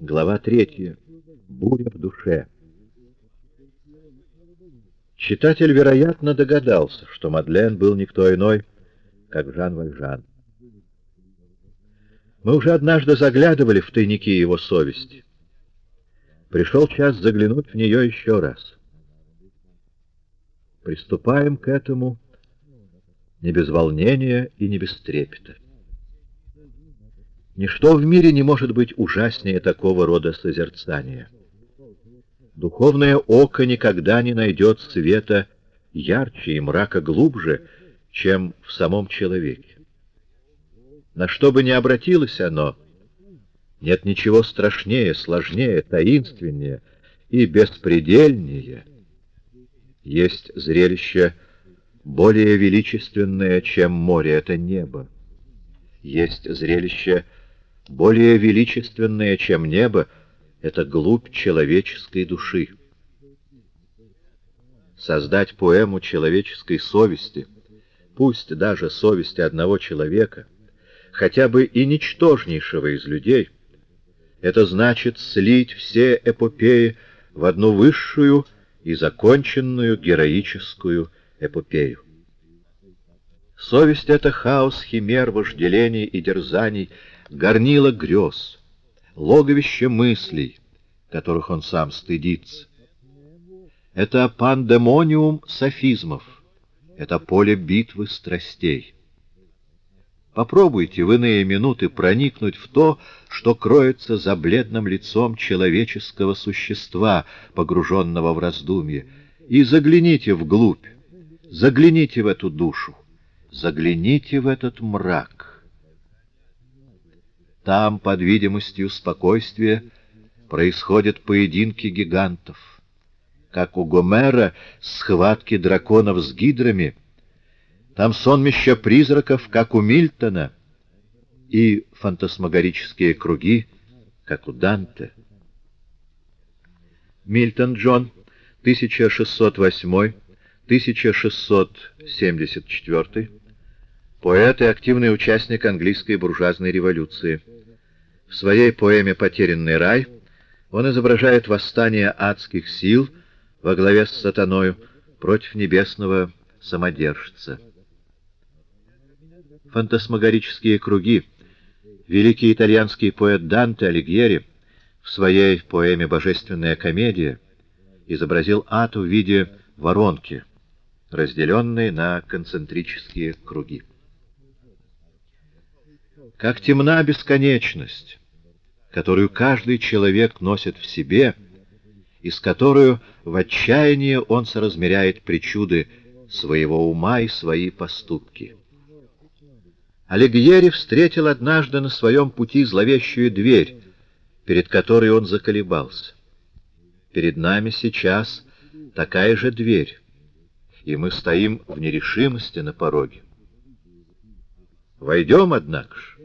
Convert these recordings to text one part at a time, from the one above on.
Глава третья. Буря в душе. Читатель, вероятно, догадался, что Мадлен был никто иной, как Жан Вальжан. Мы уже однажды заглядывали в тайники его совести. Пришел час заглянуть в нее еще раз. Приступаем к этому не без волнения и не без трепета. Ничто в мире не может быть ужаснее такого рода созерцания. Духовное око никогда не найдет света ярче и мрака глубже, чем в самом человеке. На что бы ни обратилось оно, нет ничего страшнее, сложнее, таинственнее и беспредельнее. Есть зрелище более величественное, чем море, это небо. Есть зрелище более величественное, чем небо, это глубь человеческой души. Создать поэму человеческой совести, пусть даже совести одного человека, хотя бы и ничтожнейшего из людей, это значит слить все эпопеи в одну высшую и законченную героическую эпопею. Совесть — это хаос химер, вожделений и дерзаний, горнило грез, логовище мыслей, которых он сам стыдится. Это пандемониум софизмов, это поле битвы страстей. Попробуйте в иные минуты проникнуть в то, что кроется за бледным лицом человеческого существа, погруженного в раздумье, и загляните вглубь, загляните в эту душу, загляните в этот мрак. Там, под видимостью спокойствия, происходят поединки гигантов. Как у Гомера схватки драконов с гидрами, там сонмища призраков, как у Мильтона, и фантасмагорические круги, как у Данте. Мильтон Джон, 1608-1674, поэт и активный участник английской буржуазной революции. В своей поэме «Потерянный рай» он изображает восстание адских сил во главе с сатаною против небесного самодержца. Фантасмагорические круги великий итальянский поэт Данте Алигьери в своей поэме «Божественная комедия» изобразил ад в виде воронки, разделенной на концентрические круги. Как темна бесконечность, которую каждый человек носит в себе, и с которую в отчаянии он соразмеряет причуды своего ума и свои поступки. Алигьери встретил однажды на своем пути зловещую дверь, перед которой он заколебался. Перед нами сейчас такая же дверь, и мы стоим в нерешимости на пороге. Войдем, однако же.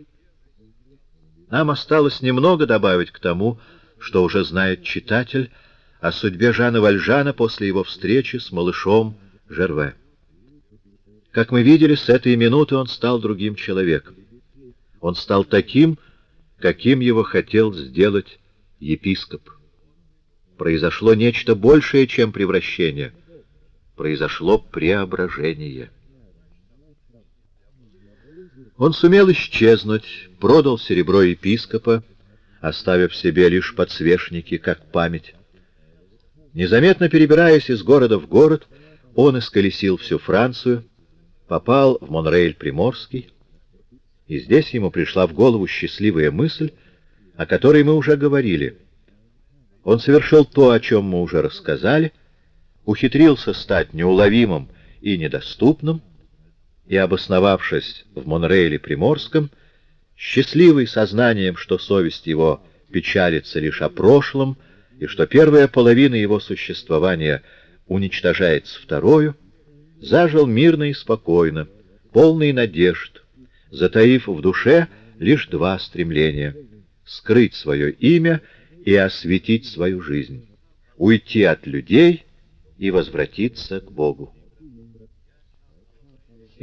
Нам осталось немного добавить к тому, что уже знает читатель о судьбе Жана Вальжана после его встречи с малышом Жерве. Как мы видели, с этой минуты он стал другим человеком. Он стал таким, каким его хотел сделать епископ. Произошло нечто большее, чем превращение. Произошло преображение. Он сумел исчезнуть, продал серебро епископа, оставив себе лишь подсвечники, как память. Незаметно перебираясь из города в город, он исколесил всю Францию, попал в Монрейль-Приморский, и здесь ему пришла в голову счастливая мысль, о которой мы уже говорили. Он совершил то, о чем мы уже рассказали, ухитрился стать неуловимым и недоступным, и, обосновавшись в Монрейле Приморском, счастливый сознанием, что совесть его печалится лишь о прошлом, и что первая половина его существования уничтожается второю, зажил мирно и спокойно, полный надежд, затаив в душе лишь два стремления — скрыть свое имя и осветить свою жизнь, уйти от людей и возвратиться к Богу.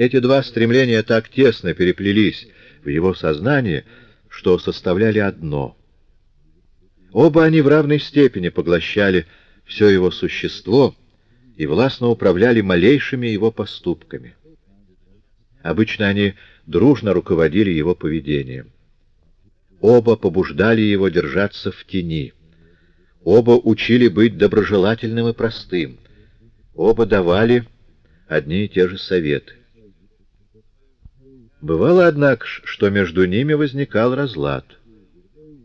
Эти два стремления так тесно переплелись в его сознании, что составляли одно. Оба они в равной степени поглощали все его существо и властно управляли малейшими его поступками. Обычно они дружно руководили его поведением. Оба побуждали его держаться в тени. Оба учили быть доброжелательным и простым. Оба давали одни и те же советы. Бывало, однако, что между ними возникал разлад.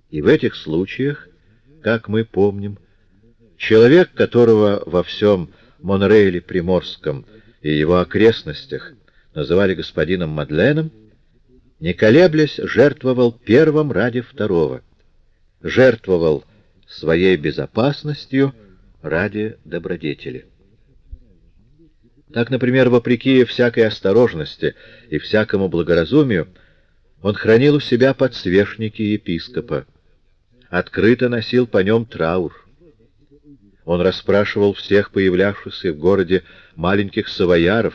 И в этих случаях, как мы помним, человек, которого во всем Монрейле Приморском и его окрестностях называли господином Мадленом, не колеблясь, жертвовал первым ради второго, жертвовал своей безопасностью ради добродетели. Так, например, вопреки всякой осторожности и всякому благоразумию, он хранил у себя подсвечники епископа, открыто носил по нем траур. Он расспрашивал всех появлявшихся в городе маленьких савояров,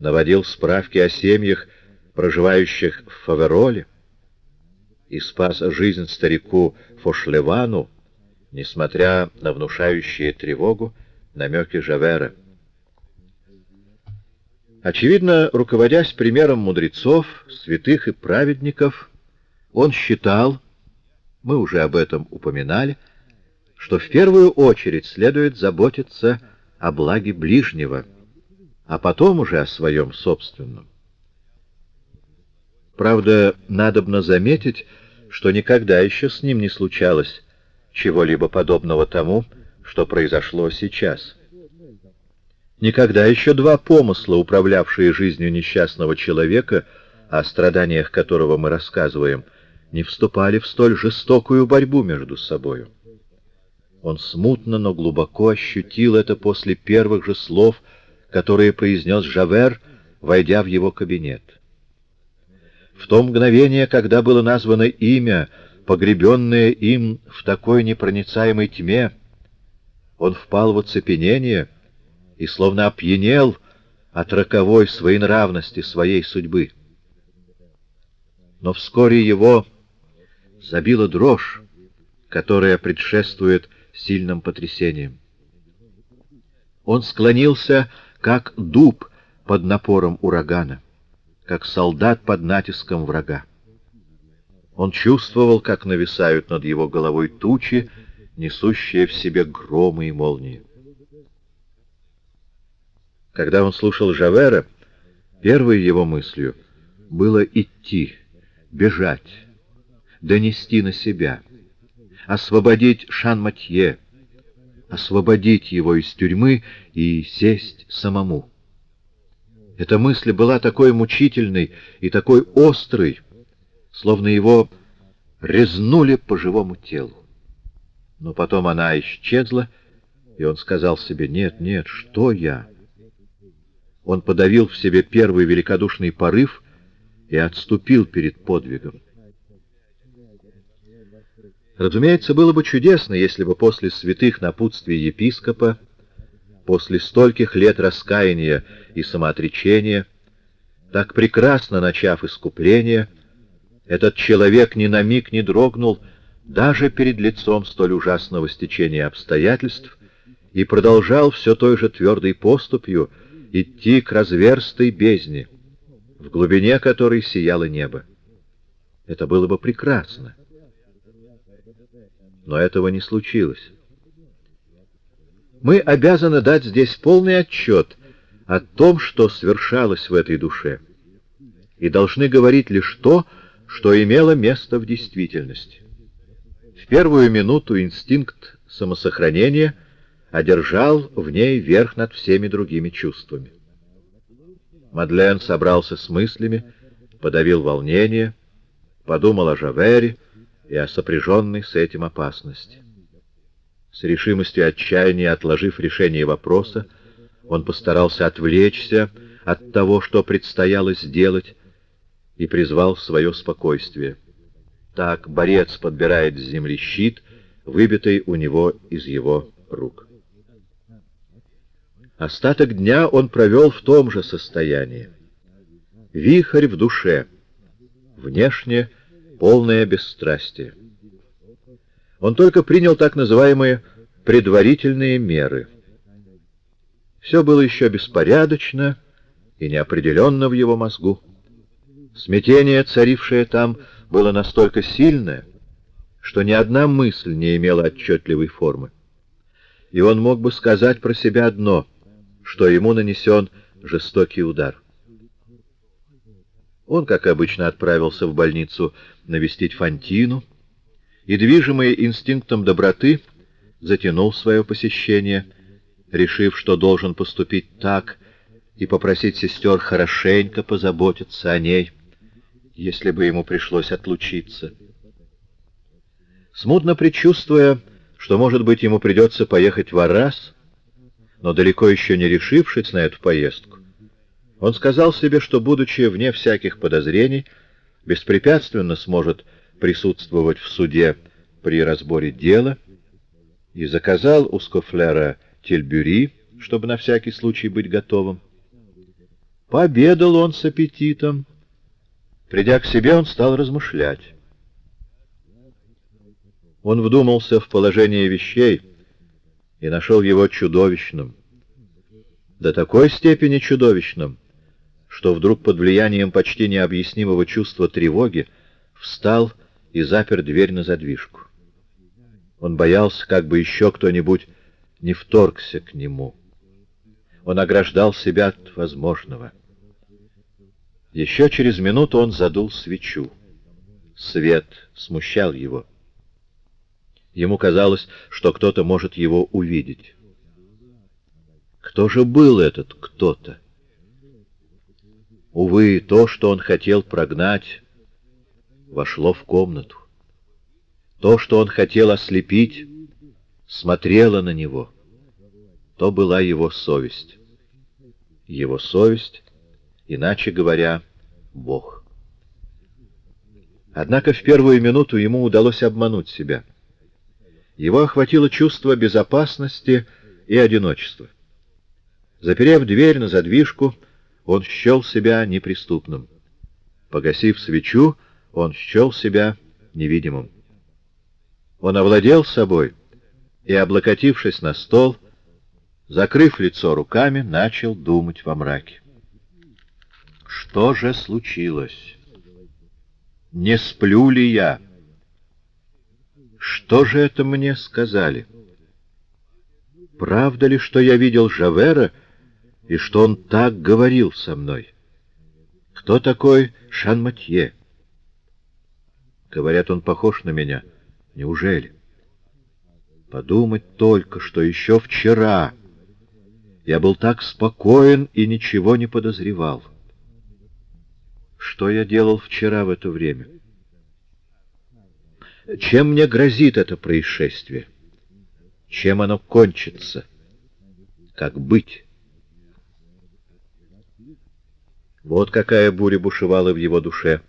наводил справки о семьях, проживающих в Фавероле, и спас жизнь старику Фошлевану, несмотря на внушающие тревогу намеки Жавера. Очевидно, руководясь примером мудрецов, святых и праведников, он считал, мы уже об этом упоминали, что в первую очередь следует заботиться о благе ближнего, а потом уже о своем собственном. Правда, надобно заметить, что никогда еще с ним не случалось чего-либо подобного тому, что произошло сейчас. Никогда еще два помысла, управлявшие жизнью несчастного человека, о страданиях которого мы рассказываем, не вступали в столь жестокую борьбу между собою. Он смутно, но глубоко ощутил это после первых же слов, которые произнес Жавер, войдя в его кабинет. В то мгновение, когда было названо имя, погребенное им в такой непроницаемой тьме, он впал в оцепенение и словно опьянел от роковой своенравности своей судьбы. Но вскоре его забила дрожь, которая предшествует сильным потрясениям. Он склонился, как дуб под напором урагана как солдат под натиском врага. Он чувствовал, как нависают над его головой тучи, несущие в себе громы и молнии. Когда он слушал Жавера, первой его мыслью было идти, бежать, донести на себя, освободить Шан-Матье, освободить его из тюрьмы и сесть самому. Эта мысль была такой мучительной и такой острой, словно его резнули по живому телу. Но потом она исчезла, и он сказал себе, «Нет, нет, что я?» Он подавил в себе первый великодушный порыв и отступил перед подвигом. Разумеется, было бы чудесно, если бы после святых напутствий епископа после стольких лет раскаяния и самоотречения, так прекрасно начав искупление, этот человек ни на миг не дрогнул даже перед лицом столь ужасного стечения обстоятельств и продолжал все той же твердой поступью идти к разверстой бездне, в глубине которой сияло небо. Это было бы прекрасно. Но этого не случилось мы обязаны дать здесь полный отчет о том, что свершалось в этой душе, и должны говорить лишь то, что имело место в действительности. В первую минуту инстинкт самосохранения одержал в ней верх над всеми другими чувствами. Мадлен собрался с мыслями, подавил волнение, подумал о Жавере и о сопряженной с этим опасности. С решимостью отчаяния отложив решение вопроса, он постарался отвлечься от того, что предстояло сделать, и призвал свое спокойствие. Так борец подбирает с земли щит, выбитый у него из его рук. Остаток дня он провел в том же состоянии. Вихрь в душе, внешне полное бесстрастие. Он только принял так называемые предварительные меры. Все было еще беспорядочно и неопределенно в его мозгу. Смятение, царившее там, было настолько сильное, что ни одна мысль не имела отчетливой формы. И он мог бы сказать про себя одно, что ему нанесен жестокий удар. Он, как обычно, отправился в больницу навестить Фантину и, движимый инстинктом доброты, затянул свое посещение, решив, что должен поступить так и попросить сестер хорошенько позаботиться о ней, если бы ему пришлось отлучиться. Смутно предчувствуя, что, может быть, ему придется поехать в Арас, но далеко еще не решившись на эту поездку, он сказал себе, что, будучи вне всяких подозрений, беспрепятственно сможет присутствовать в суде при разборе дела, и заказал у Скофлера тельбюри, чтобы на всякий случай быть готовым. Пообедал он с аппетитом. Придя к себе, он стал размышлять. Он вдумался в положение вещей и нашел его чудовищным. До такой степени чудовищным, что вдруг под влиянием почти необъяснимого чувства тревоги встал и запер дверь на задвижку. Он боялся, как бы еще кто-нибудь не вторгся к нему. Он ограждал себя от возможного. Еще через минуту он задул свечу. Свет смущал его. Ему казалось, что кто-то может его увидеть. Кто же был этот кто-то? Увы, то, что он хотел прогнать, вошло в комнату. То, что он хотел ослепить, смотрело на него. То была его совесть. Его совесть, иначе говоря, Бог. Однако в первую минуту ему удалось обмануть себя. Его охватило чувство безопасности и одиночества. Заперев дверь на задвижку, он счел себя неприступным. Погасив свечу, он счел себя невидимым. Он овладел собой и, облокотившись на стол, закрыв лицо руками, начал думать во мраке. Что же случилось? Не сплю ли я? Что же это мне сказали? Правда ли, что я видел Жавера, — и что он так говорил со мной. Кто такой Шанматье? Говорят, он похож на меня. Неужели? Подумать только, что еще вчера я был так спокоен и ничего не подозревал. Что я делал вчера в это время? Чем мне грозит это происшествие? Чем оно кончится? Как быть? Вот какая буря бушевала в его душе.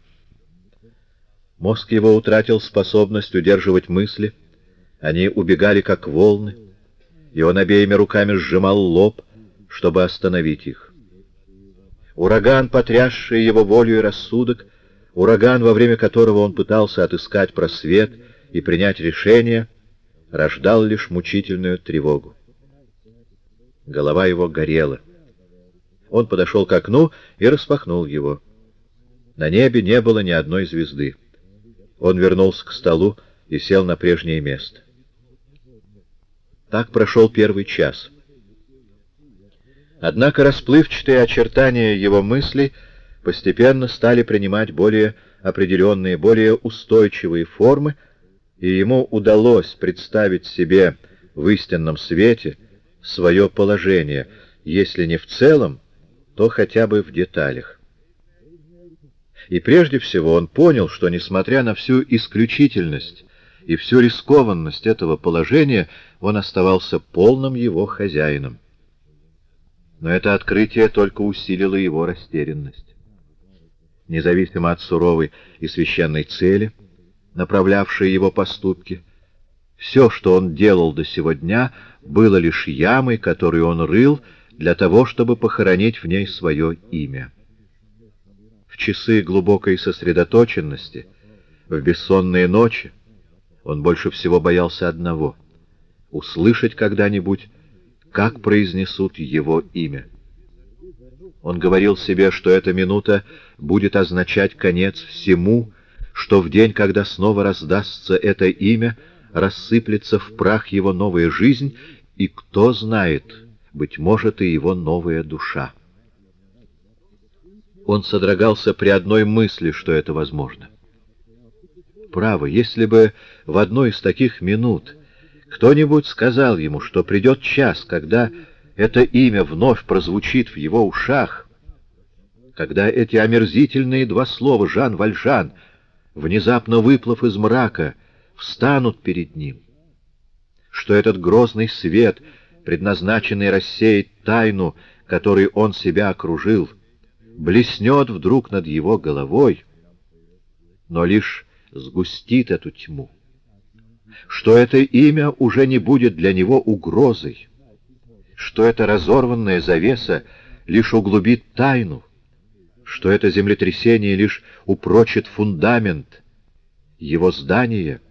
Мозг его утратил способность удерживать мысли, они убегали как волны, и он обеими руками сжимал лоб, чтобы остановить их. Ураган, потрясший его волю и рассудок, ураган, во время которого он пытался отыскать просвет и принять решение, рождал лишь мучительную тревогу. Голова его горела. Он подошел к окну и распахнул его. На небе не было ни одной звезды. Он вернулся к столу и сел на прежнее место. Так прошел первый час. Однако расплывчатые очертания его мыслей постепенно стали принимать более определенные, более устойчивые формы, и ему удалось представить себе в истинном свете свое положение, если не в целом, то хотя бы в деталях. И прежде всего он понял, что, несмотря на всю исключительность и всю рискованность этого положения, он оставался полным его хозяином. Но это открытие только усилило его растерянность. Независимо от суровой и священной цели, направлявшей его поступки, все, что он делал до сего дня, было лишь ямой, которую он рыл, для того, чтобы похоронить в ней свое имя. В часы глубокой сосредоточенности, в бессонные ночи, Он больше всего боялся одного — услышать когда-нибудь, как произнесут его имя. Он говорил себе, что эта минута будет означать конец всему, что в день, когда снова раздастся это имя, рассыплется в прах его новая жизнь, и кто знает, быть может, и его новая душа. Он содрогался при одной мысли, что это возможно. Право, если бы в одной из таких минут кто-нибудь сказал ему, что придет час, когда это имя вновь прозвучит в его ушах, когда эти омерзительные два слова «Жан Вальжан», внезапно выплыв из мрака, встанут перед ним, что этот грозный свет, предназначенный рассеять тайну, которой он себя окружил, блеснет вдруг над его головой, но лишь сгустит эту тьму, что это имя уже не будет для него угрозой, что эта разорванная завеса лишь углубит тайну, что это землетрясение лишь упрочит фундамент его здания,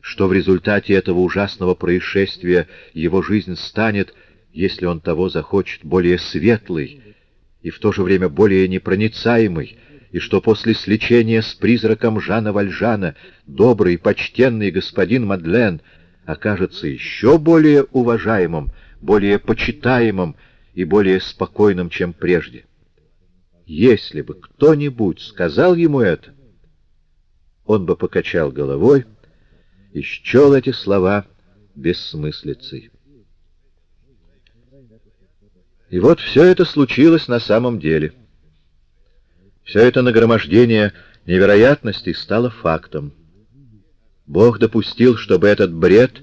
что в результате этого ужасного происшествия его жизнь станет, если он того захочет, более светлой и в то же время более непроницаемой, и что после сличения с призраком Жана Вальжана добрый, почтенный господин Мадлен окажется еще более уважаемым, более почитаемым и более спокойным, чем прежде. Если бы кто-нибудь сказал ему это, он бы покачал головой и счел эти слова бессмыслицей. И вот все это случилось на самом деле. Все это нагромождение невероятностей стало фактом. Бог допустил, чтобы этот бред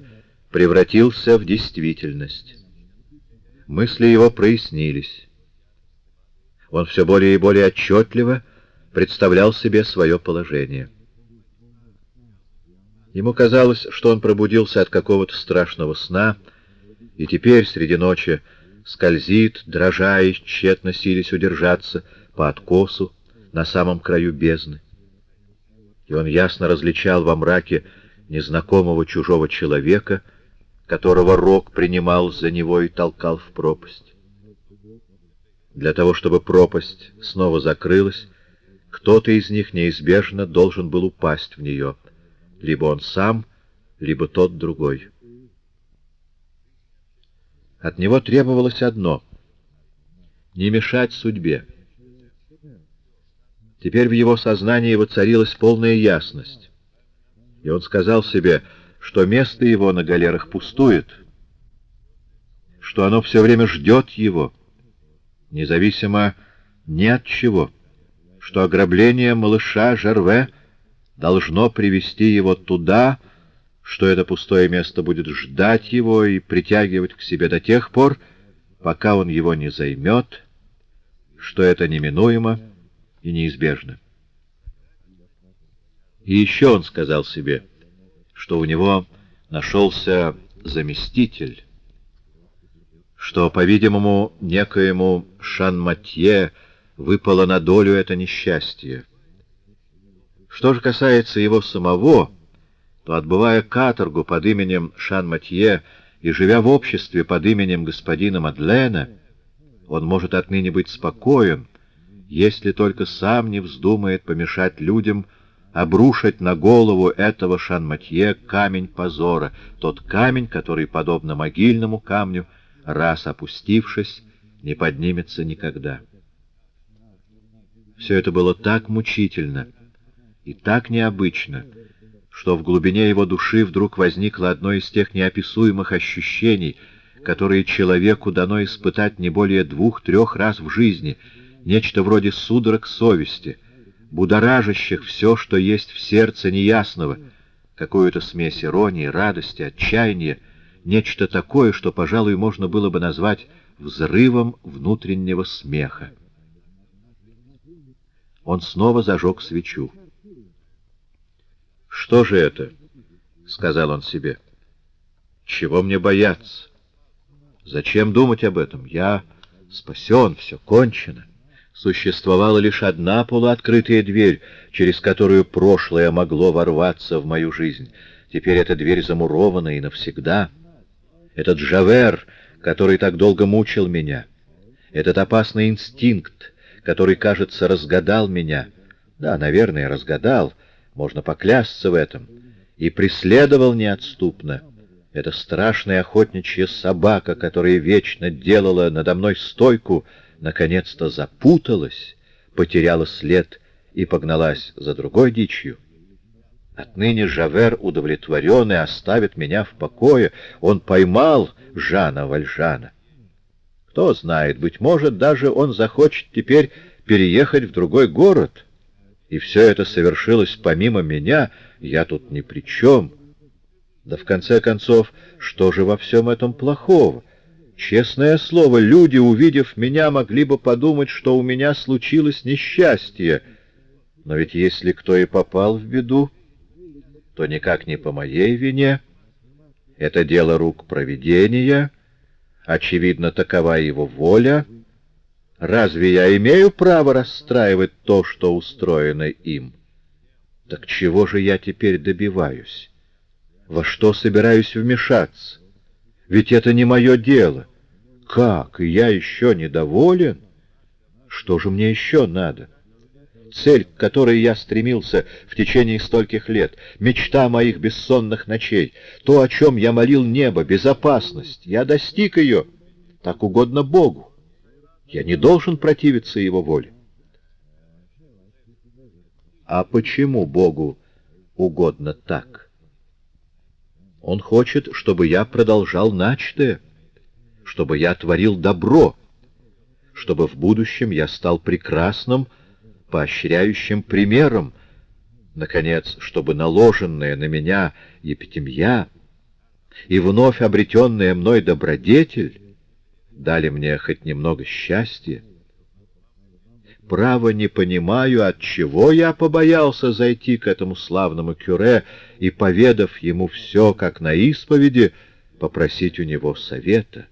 превратился в действительность мысли его прояснились. Он все более и более отчетливо представлял себе свое положение. Ему казалось, что он пробудился от какого-то страшного сна, и теперь среди ночи скользит, дрожа и тщетно сились удержаться по откосу на самом краю бездны. И он ясно различал во мраке незнакомого чужого человека — которого Рок принимал за него и толкал в пропасть. Для того, чтобы пропасть снова закрылась, кто-то из них неизбежно должен был упасть в нее, либо он сам, либо тот другой. От него требовалось одно — не мешать судьбе. Теперь в его сознании воцарилась полная ясность, и он сказал себе — что место его на галерах пустует, что оно все время ждет его, независимо ни от чего, что ограбление малыша Жерве должно привести его туда, что это пустое место будет ждать его и притягивать к себе до тех пор, пока он его не займет, что это неминуемо и неизбежно. И еще он сказал себе — что у него нашелся заместитель, что, по-видимому, некоему Шанматье выпало на долю это несчастье. Что же касается его самого, то, отбывая каторгу под именем Шанматье и живя в обществе под именем господина Мадлена, он может отныне быть спокоен, если только сам не вздумает помешать людям, обрушить на голову этого Шанматье камень позора, тот камень, который, подобно могильному камню, раз опустившись, не поднимется никогда. Все это было так мучительно и так необычно, что в глубине его души вдруг возникло одно из тех неописуемых ощущений, которые человеку дано испытать не более двух-трех раз в жизни, нечто вроде судорог совести — будоражащих все, что есть в сердце неясного, какую-то смесь иронии, радости, отчаяния, нечто такое, что, пожалуй, можно было бы назвать взрывом внутреннего смеха. Он снова зажег свечу. «Что же это?» — сказал он себе. «Чего мне бояться? Зачем думать об этом? Я спасен, все кончено» существовала лишь одна полуоткрытая дверь, через которую прошлое могло ворваться в мою жизнь. Теперь эта дверь замурована и навсегда. Этот Жавер, который так долго мучил меня, этот опасный инстинкт, который, кажется, разгадал меня, да, наверное, разгадал, можно поклясться в этом, и преследовал неотступно, эта страшная охотничья собака, которая вечно делала надо мной стойку, наконец-то запуталась, потеряла след и погналась за другой дичью. Отныне Жавер удовлетворенный оставит меня в покое. Он поймал Жана Вальжана. Кто знает, быть может, даже он захочет теперь переехать в другой город. И все это совершилось помимо меня, я тут ни при чем. Да в конце концов, что же во всем этом плохого? Честное слово, люди, увидев меня, могли бы подумать, что у меня случилось несчастье. Но ведь если кто и попал в беду, то никак не по моей вине. Это дело рук провидения, очевидно, такова его воля. Разве я имею право расстраивать то, что устроено им? Так чего же я теперь добиваюсь? Во что собираюсь вмешаться? Ведь это не мое дело. Как? Я еще недоволен? Что же мне еще надо? — цель, к которой я стремился в течение стольких лет, мечта моих бессонных ночей, то, о чем я молил небо, безопасность, я достиг ее, так угодно Богу. Я не должен противиться Его воле. А почему Богу угодно так? Он хочет, чтобы я продолжал начатое, чтобы я творил добро, чтобы в будущем я стал прекрасным, поощряющим примером, наконец, чтобы наложенная на меня епитемья и вновь обретенная мной добродетель дали мне хоть немного счастья. Право не понимаю, от чего я побоялся зайти к этому славному кюре и, поведав ему все, как на исповеди, попросить у него совета.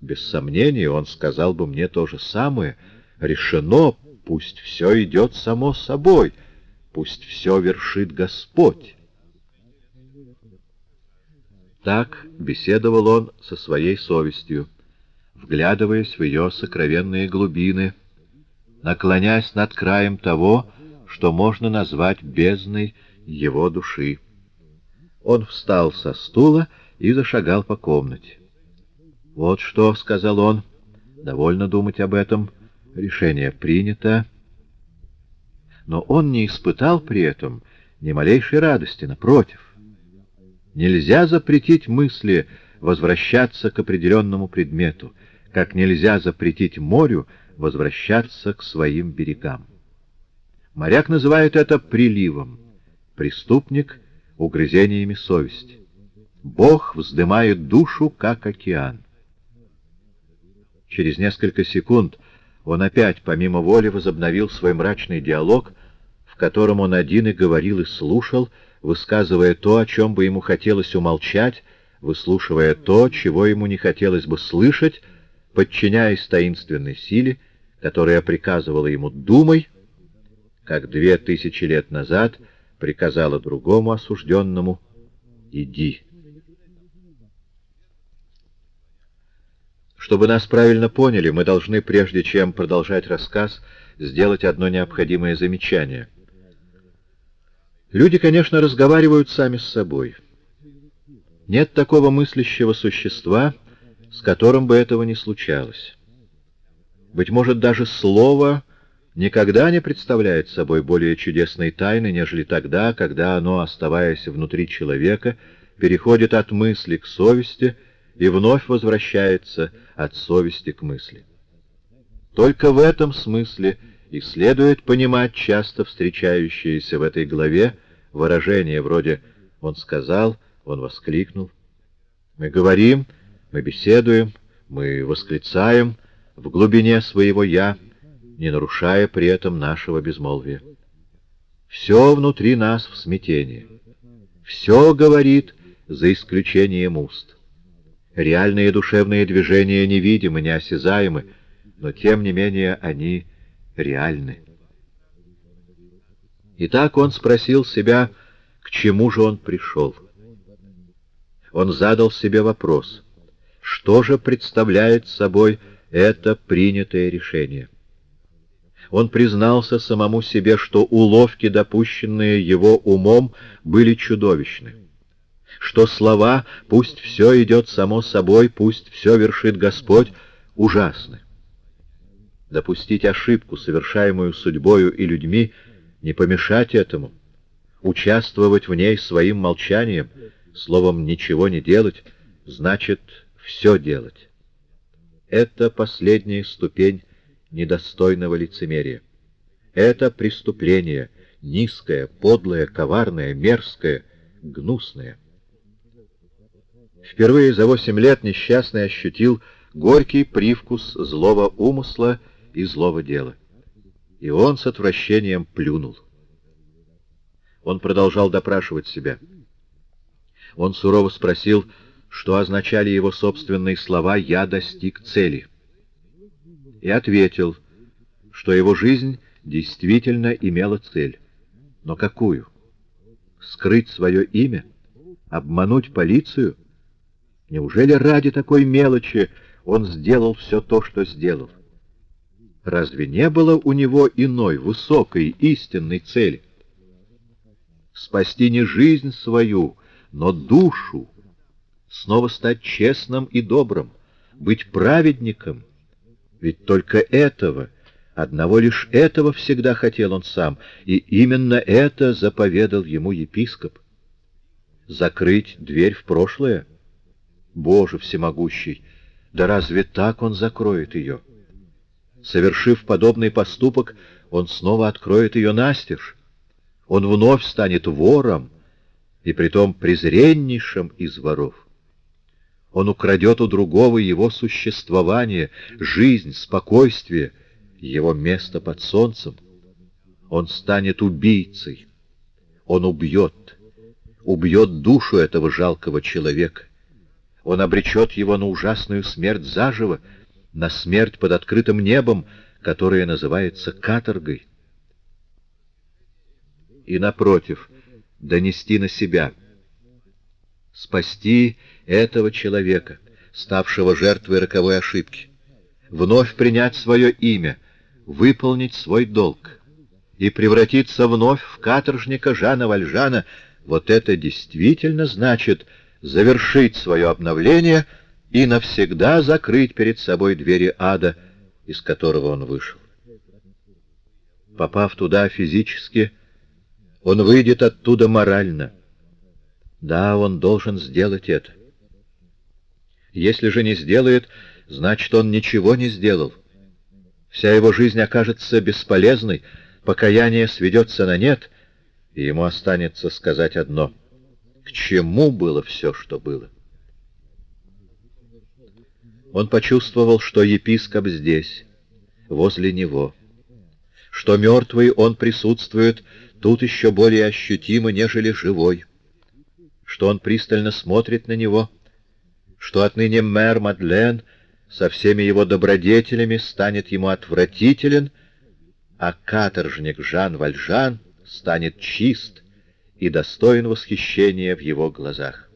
Без сомнения, он сказал бы мне то же самое. Решено, Пусть все идет само собой, пусть все вершит Господь. Так беседовал он со своей совестью, вглядываясь в ее сокровенные глубины, наклонясь над краем того, что можно назвать бездной его души. Он встал со стула и зашагал по комнате. «Вот что», — сказал он, — «довольно думать об этом». Решение принято, но он не испытал при этом ни малейшей радости, напротив. Нельзя запретить мысли возвращаться к определенному предмету, как нельзя запретить морю возвращаться к своим берегам. Моряк называет это приливом, преступник — угрызениями совести. Бог вздымает душу, как океан. Через несколько секунд — он опять, помимо воли, возобновил свой мрачный диалог, в котором он один и говорил, и слушал, высказывая то, о чем бы ему хотелось умолчать, выслушивая то, чего ему не хотелось бы слышать, подчиняясь таинственной силе, которая приказывала ему «думай», как две тысячи лет назад приказала другому осужденному «иди». Чтобы нас правильно поняли, мы должны, прежде чем продолжать рассказ, сделать одно необходимое замечание. Люди, конечно, разговаривают сами с собой. Нет такого мыслящего существа, с которым бы этого не случалось. Быть может, даже слово никогда не представляет собой более чудесной тайны, нежели тогда, когда оно, оставаясь внутри человека, переходит от мысли к совести — и вновь возвращается от совести к мысли. Только в этом смысле и следует понимать часто встречающиеся в этой главе выражения вроде «он сказал», «он воскликнул». Мы говорим, мы беседуем, мы восклицаем в глубине своего «я», не нарушая при этом нашего безмолвия. Все внутри нас в смятении. Все говорит за исключением уст. Реальные душевные движения невидимы, неосязаемы, но тем не менее они реальны. Итак, он спросил себя, к чему же он пришел? Он задал себе вопрос, что же представляет собой это принятое решение? Он признался самому себе, что уловки, допущенные его умом, были чудовищны, что слова «пусть все идет само собой, пусть все вершит Господь» ужасны. Допустить ошибку, совершаемую судьбою и людьми, не помешать этому, участвовать в ней своим молчанием, словом, ничего не делать, значит все делать. Это последняя ступень недостойного лицемерия. Это преступление, низкое, подлое, коварное, мерзкое, гнусное. Впервые за восемь лет несчастный ощутил горький привкус злого умысла и злого дела. И он с отвращением плюнул. Он продолжал допрашивать себя. Он сурово спросил, что означали его собственные слова «я достиг цели» и ответил, что его жизнь действительно имела цель. Но какую? Скрыть свое имя? Обмануть полицию? Неужели ради такой мелочи он сделал все то, что сделал? Разве не было у него иной, высокой, истинной цели? Спасти не жизнь свою, но душу, снова стать честным и добрым, быть праведником — ведь только этого, одного лишь этого всегда хотел он сам, и именно это заповедал ему епископ. Закрыть дверь в прошлое? Боже всемогущий, да разве так он закроет ее? Совершив подобный поступок, он снова откроет ее настежь. Он вновь станет вором, и притом презреннейшим из воров. Он украдет у другого его существование, жизнь, спокойствие, его место под солнцем. Он станет убийцей. Он убьет, убьет душу этого жалкого человека. Он обречет его на ужасную смерть заживо, на смерть под открытым небом, которая называется каторгой. И, напротив, донести на себя, спасти этого человека, ставшего жертвой роковой ошибки, вновь принять свое имя, выполнить свой долг. И превратиться вновь в каторжника Жана Вальжана, вот это действительно значит завершить свое обновление и навсегда закрыть перед собой двери ада, из которого он вышел. Попав туда физически, он выйдет оттуда морально. Да, он должен сделать это. Если же не сделает, значит, он ничего не сделал. Вся его жизнь окажется бесполезной, покаяние сведется на нет, и ему останется сказать одно — чему было все, что было? Он почувствовал, что епископ здесь, возле него, что мертвый он присутствует тут еще более ощутимо, нежели живой, что он пристально смотрит на него — что отныне мэр Мадлен со всеми его добродетелями станет ему отвратителен, а каторжник Жан Вальжан станет чист и достоин восхищения в его глазах.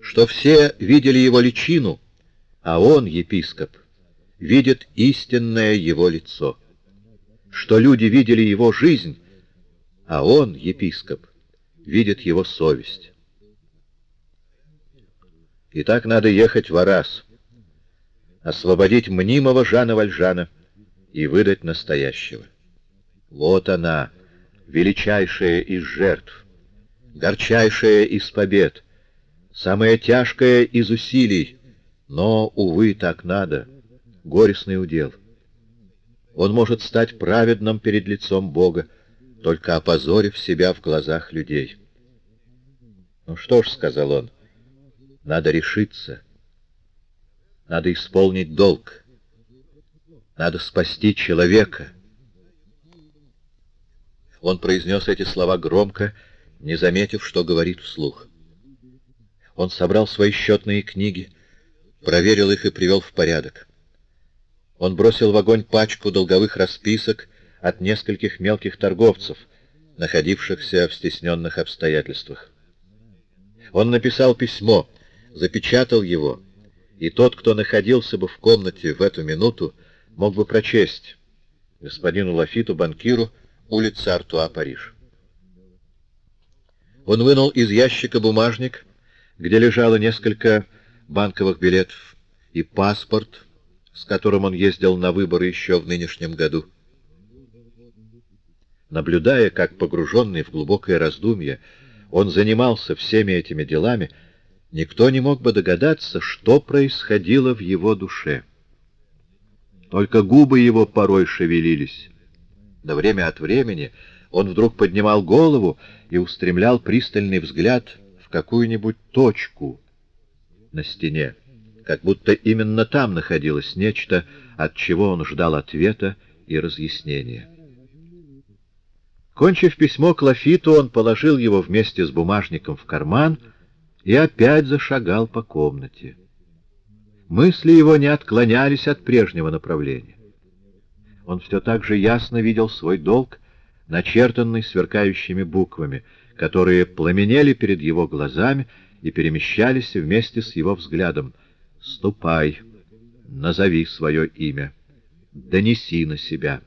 Что все видели его личину, а он, епископ, видит истинное его лицо. Что люди видели его жизнь, а он, епископ, видит его совесть. И так надо ехать в Арас, освободить мнимого Жана Вальжана и выдать настоящего. Вот она, величайшая из жертв, горчайшая из побед, самая тяжкая из усилий, но, увы, так надо, горестный удел. Он может стать праведным перед лицом Бога, только опозорив себя в глазах людей. «Ну что ж», — сказал он, — надо решиться. Надо исполнить долг. Надо спасти человека. Он произнес эти слова громко, не заметив, что говорит вслух. Он собрал свои счетные книги, проверил их и привел в порядок. Он бросил в огонь пачку долговых расписок от нескольких мелких торговцев, находившихся в стесненных обстоятельствах. Он написал письмо, запечатал его, и тот, кто находился бы в комнате в эту минуту, мог бы прочесть господину Лафиту, банкиру, улица Артуа, Париж. Он вынул из ящика бумажник, где лежало несколько банковых билетов и паспорт, с которым он ездил на выборы еще в нынешнем году. Наблюдая, как погруженный в глубокое раздумье, он занимался всеми этими делами, никто не мог бы догадаться, что происходило в его душе. Только губы его порой шевелились. Да время от времени он вдруг поднимал голову и устремлял пристальный взгляд в какую-нибудь точку на стене, как будто именно там находилось нечто, от чего он ждал ответа и разъяснения. Кончив письмо к Лафиту, он положил его вместе с бумажником в карман и опять зашагал по комнате. Мысли его не отклонялись от прежнего направления. Он все так же ясно видел свой долг, начертанный сверкающими буквами, которые пламенели перед его глазами и перемещались вместе с его взглядом. «Ступай, назови свое имя, донеси на себя».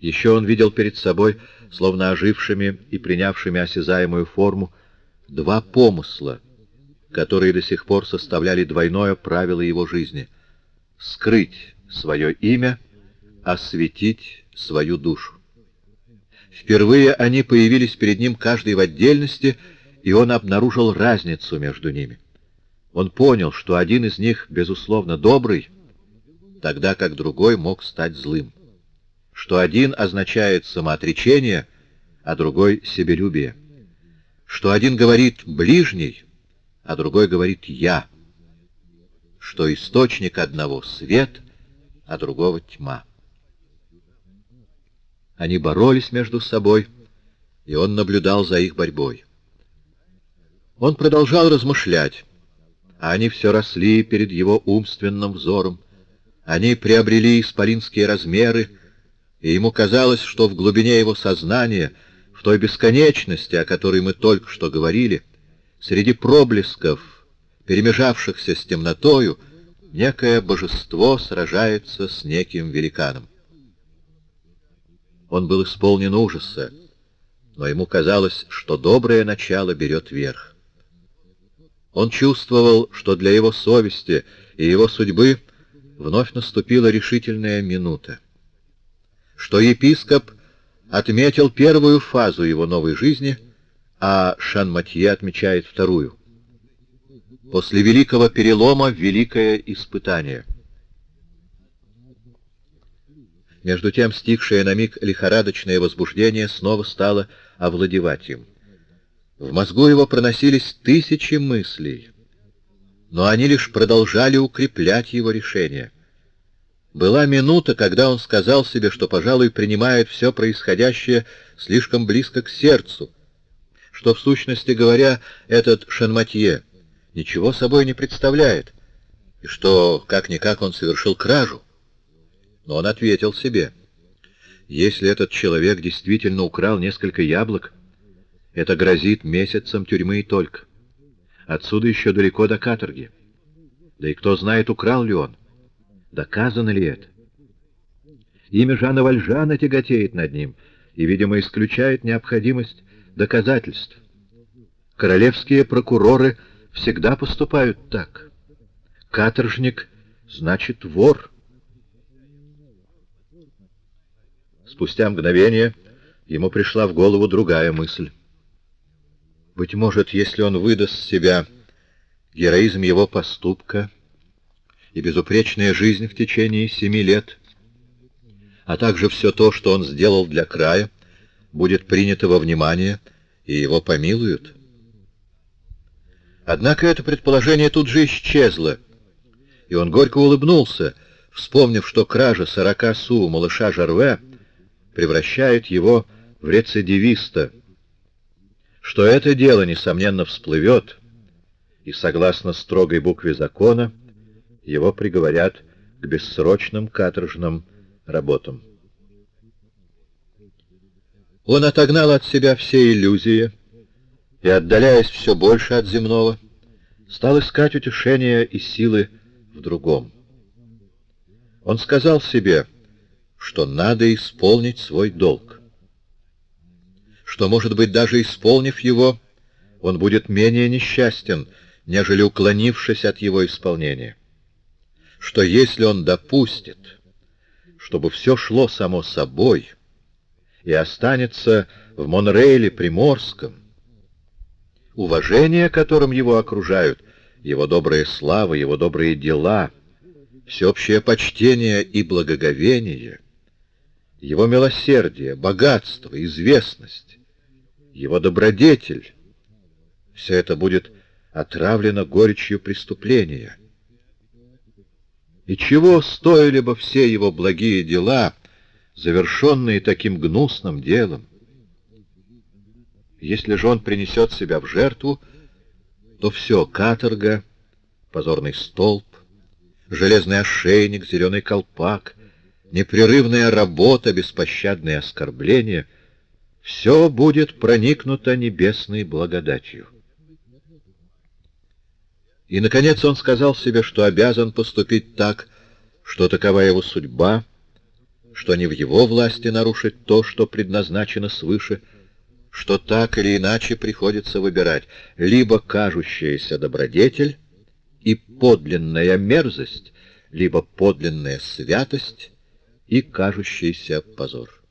Еще он видел перед собой, словно ожившими и принявшими осязаемую форму, два помысла, которые до сих пор составляли двойное правило его жизни — скрыть свое имя, осветить свою душу. Впервые они появились перед ним каждый в отдельности, и он обнаружил разницу между ними. Он понял, что один из них, безусловно, добрый, тогда как другой мог стать злым что один означает самоотречение, а другой — себелюбие, что один говорит «ближний», а другой говорит «я», что источник одного — свет, а другого — тьма. Они боролись между собой, и он наблюдал за их борьбой. Он продолжал размышлять, а они все росли перед его умственным взором. Они приобрели исполинские размеры, и ему казалось, что в глубине его сознания, в той бесконечности, о которой мы только что говорили, среди проблесков, перемежавшихся с темнотою, некое божество сражается с неким великаном. Он был исполнен ужаса, но ему казалось, что доброе начало берет верх. Он чувствовал, что для его совести и его судьбы вновь наступила решительная минута что епископ отметил первую фазу его новой жизни, а Шан-Матье отмечает вторую. После великого перелома — великое испытание. Между тем стихшее на миг лихорадочное возбуждение снова стало овладевать им. В мозгу его проносились тысячи мыслей, но они лишь продолжали укреплять его решение. Была минута, когда он сказал себе, что, пожалуй, принимает все происходящее слишком близко к сердцу, что, в сущности говоря, этот Шанматье ничего собой не представляет, и что, как-никак, он совершил кражу. Но он ответил себе, если этот человек действительно украл несколько яблок, это грозит месяцем тюрьмы и только. Отсюда еще далеко до каторги. Да и кто знает, украл ли он. Доказано ли это? Имя Жана Вальжана тяготеет над ним и, видимо, исключает необходимость доказательств. Королевские прокуроры всегда поступают так. Каторжник значит вор. Спустя мгновение ему пришла в голову другая мысль. Быть может, если он выдаст себя, героизм его поступка — и безупречная жизнь в течение семи лет, а также все то, что он сделал для края, будет принято во внимание, и его помилуют. Однако это предположение тут же исчезло, и он горько улыбнулся, вспомнив, что кража сорока су малыша Жарве превращает его в рецидивиста, что это дело, несомненно, всплывет, и, согласно строгой букве закона, его приговорят к бессрочным каторжным работам. Он отогнал от себя все иллюзии и, отдаляясь все больше от земного, стал искать утешения и силы в другом. Он сказал себе, что надо исполнить свой долг, что, может быть, даже исполнив его, он будет менее несчастен, нежели уклонившись от его исполнения, что если он допустит, чтобы все шло само собой и останется в Монрейле Приморском, уважение, которым его окружают, его добрая слава, его добрые дела, всеобщее почтение и благоговение, его милосердие, богатство, известность, его добродетель, все это будет отравлено горечью преступления. И чего стоили бы все его благие дела, завершенные таким гнусным делом? Если же он принесет себя в жертву, то все — каторга, позорный столб, железный ошейник, зеленый колпак, непрерывная работа, беспощадные оскорбления — все будет проникнуто небесной благодатью. И, наконец, он сказал себе, что обязан поступить так, что такова его судьба, что не в его власти нарушить то, что предназначено свыше — что так или иначе приходится выбирать либо кажущаяся добродетель и подлинная мерзость, либо подлинная святость и кажущийся позор.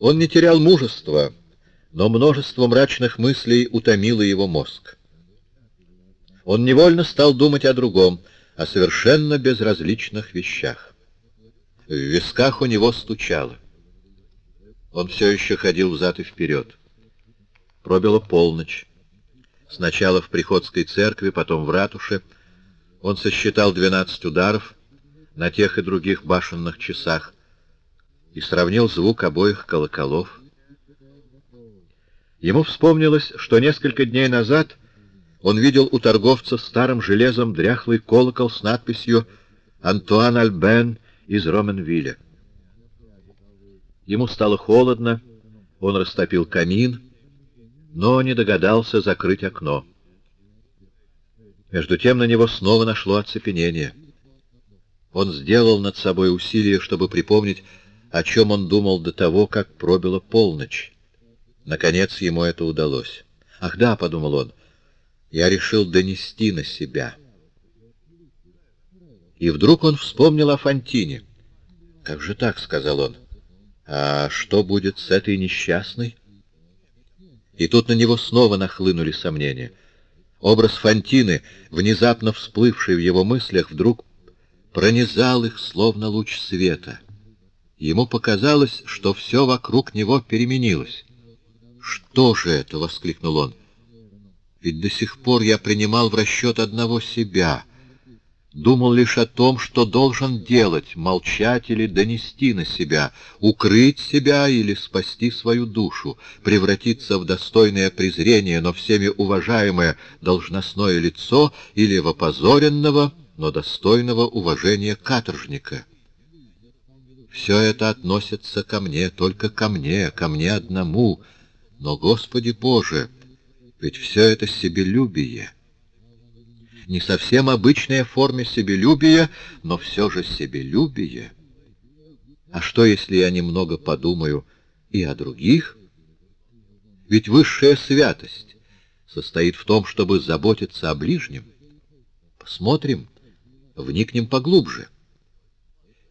Он не терял мужества, но множество мрачных мыслей утомило его мозг. Он невольно стал думать о другом, о совершенно безразличных вещах. В висках у него стучало. Он все еще ходил взад и вперед. Пробила полночь. Сначала в приходской церкви, потом в ратуше. Он сосчитал двенадцать ударов на тех и других башенных часах и сравнил звук обоих колоколов. Ему вспомнилось, что несколько дней назад он видел у торговца старым железом дряхлый колокол с надписью «Антуан Альбен из Роменвилля». Ему стало холодно, он растопил камин, но не догадался закрыть окно. Между тем на него снова нашло оцепенение. Он сделал над собой усилие, чтобы припомнить, о чем он думал до того, как пробила полночь. Наконец ему это удалось. «Ах да», — подумал он, — «я решил донести на себя». И вдруг он вспомнил о Фонтине. «Как же так?» — сказал он. А что будет с этой несчастной? И тут на него снова нахлынули сомнения. Образ Фантины, внезапно всплывший в его мыслях, вдруг пронизал их, словно луч света. Ему показалось, что все вокруг него переменилось. «Что же это?» — воскликнул он. «Ведь до сих пор я принимал в расчет одного себя» думал лишь о том, что должен делать, молчать или донести на себя, укрыть себя или спасти свою душу, превратиться в достойное презрение, но всеми уважаемое должностное лицо или в опозоренного, но достойного уважения каторжника. Все это относится ко мне, только ко мне, ко мне одному. Но, Господи Боже, ведь все это себелюбие — не совсем обычная форме себелюбия, но все же себелюбие. А что, если я немного подумаю и о других? Ведь высшая святость состоит в том, чтобы заботиться о ближнем. Посмотрим, вникнем поглубже.